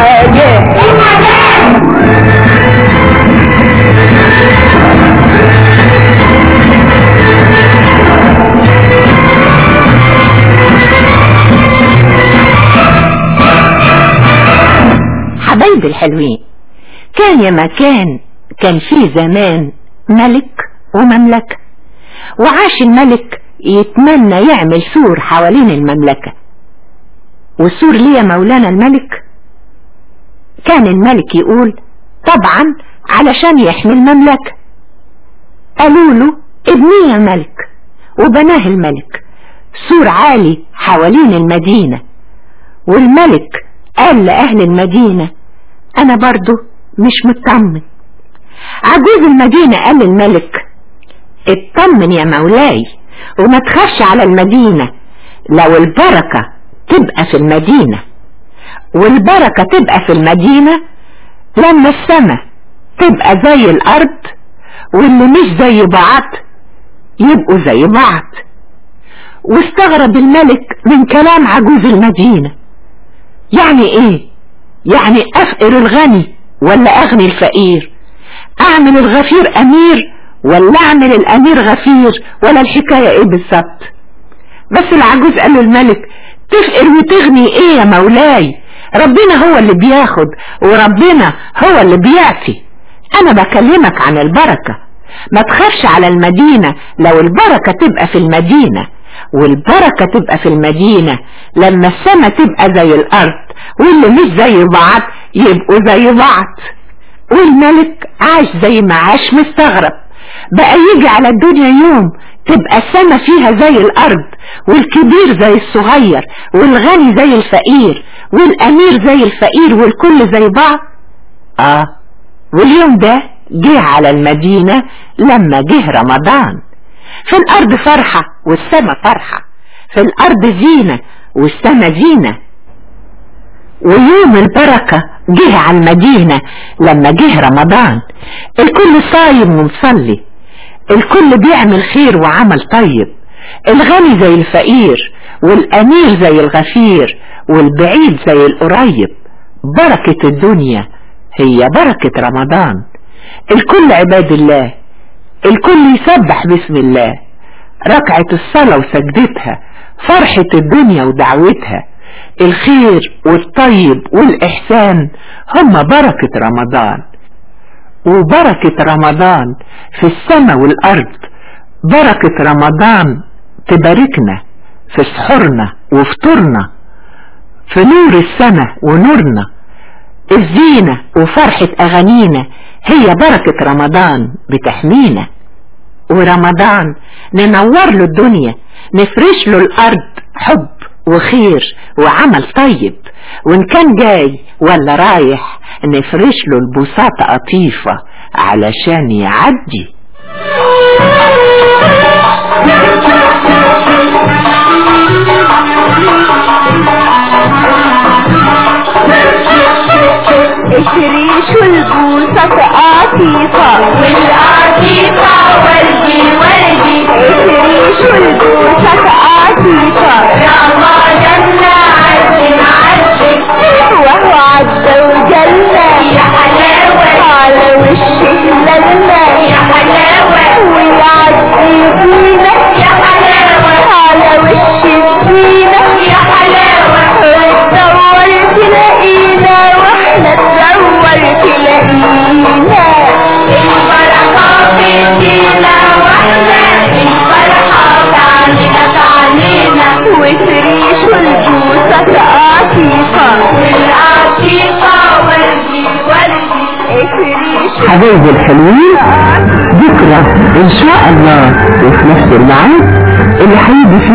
حاجة حبايبي الحلوين كان يا مكان كان في زمان ملك ومملكة وعاش الملك يتمنى يعمل سور حوالين المملكة والسور ليه مولانا الملك كان الملك يقول طبعا علشان يحمي المملكة. قالوا له ابنيه يا ملك وبناه الملك سور عالي حوالين المدينة. والملك قال لأهل المدينة أنا برضو مش مطمن. عجوز المدينة قال للملك اطمن يا مولاي وما تخافش على المدينة لو البركة تبقى في المدينة. والبركة تبقى في المدينة لما السماء تبقى زي الأرض واللي مش زي بعض يبقوا زي بعض. واستغرب الملك من كلام عجوز المدينة. يعني إيه؟ يعني أفقر الغني ولا أغني الفقير؟ أعمل الغفير أمير ولا أعمل الأمير غفير؟ ولا الحكاية إيه بالظبط؟ بس العجوز قال له الملك تفقر وتغني إيه يا مولاي؟ ربنا هو اللي بياخد وربنا هو اللي بيعطي. أنا بكلمك عن البركة. ما تخافش على المدينة لو البركة تبقى في المدينة. والبركة تبقى في المدينة لما السماء تبقى زي الأرض واللي مش زي بعض يبقوا زي بعض. والملك عاش زي ما عاش مستغرب. بقى يجي على الدنيا يوم تبقى السما فيها زي الأرض والكبير زي الصغير والغني زي الفقير. والأمير زي الفقير والكل زي بعض. آه واليوم ده جه على المدينة لما جه رمضان. في الأرض فرحة والسما فرحة في الأرض زينة والسما زينة. ويوم البركة جه على المدينة لما جه رمضان. الكل صايم ومصلي. الكل بيعمل خير وعمل طيب. الغني زي الفقير. والأمير زي الغفير والبعيد زي القريب بركة الدنيا هي بركة رمضان. الكل عباد الله الكل يسبح باسم الله. ركعة الصلاة وسجدتها فرحة الدنيا ودعوتها. الخير والطيب والإحسان هم بركة رمضان. وبركة رمضان في السماء والأرض. بركة رمضان تباركنا. في سحورنا وفطورنا في نور السماء ونورنا. الزينة وفرحة أغانينا هي بركة رمضان بتحمينا. ورمضان ننور له الدنيا نفرش له الأرض حب وخير وعمل طيب. وإن كان جاي ولا رايح نفرش له البساطة قطيفة علشان يعدي. اشريشوا البوسة قطيفة والقطيفة حبايبي الحلوين. بكرة إن شاء الله. وفي نفس الميعاد اللي هيجي فيه